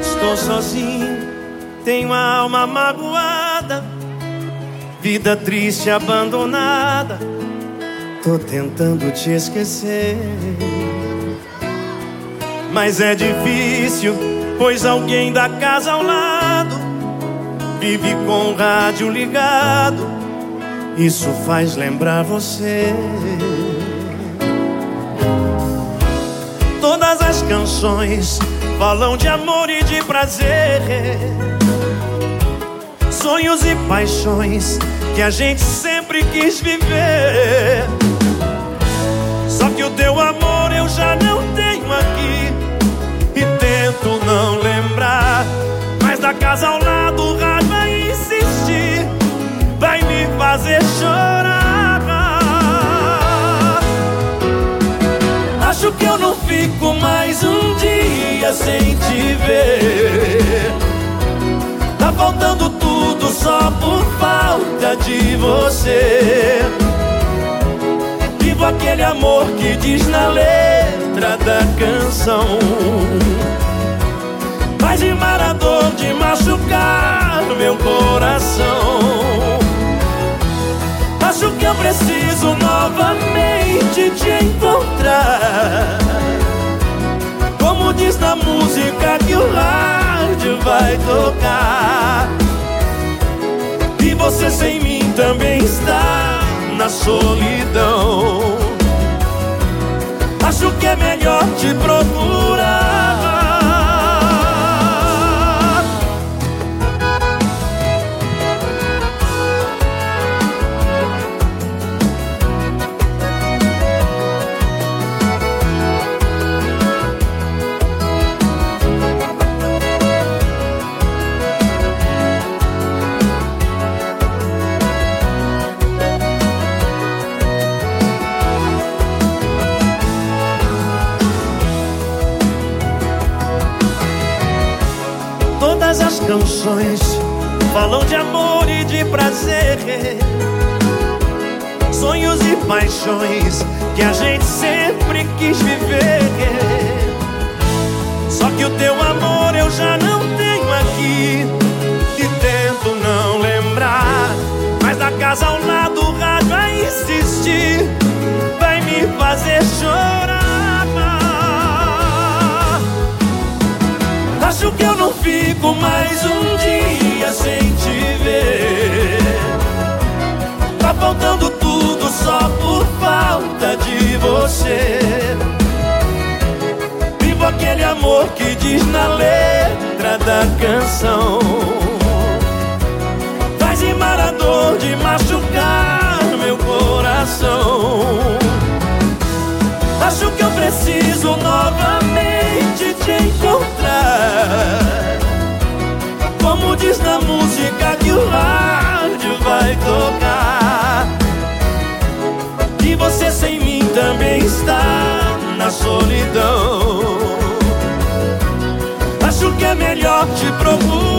Estou sozinho, tenho a alma magoada, vida triste, abandonada. Tô tentando te esquecer. Mas é difícil, pois alguém da casa ao lado vive com o rádio ligado. Isso faz lembrar você. Todas as canções falam de amor e de prazer. Sonhos e paixões que a gente sempre quis viver. Só que o teu amor eu já não tenho aqui e tento não lembrar. Mas da casa ao lado sem te ver. Tá faltando tudo só por falta de você. Vivo aquele amor que diz na letra da canção. Mas de marador de machucar meu coração. Acho que eu preciso novamente te vai tocar. E você sem mim também está na solidão. Acho que é melhor te procurar. As canções falam de amor e de prazer. Sonhos e paixões que a gente sempre quis viver. Só que o teu amor eu já não tenho fico mais um dia sem te ver. Tá faltando tudo só por falta de você. Vivo aquele amor que diz na letra da canção. Faz emarador de machucar meu coração. Acho que eu preciso novamente te encontrar. Está na solidão. Acho que é melhor te procurar.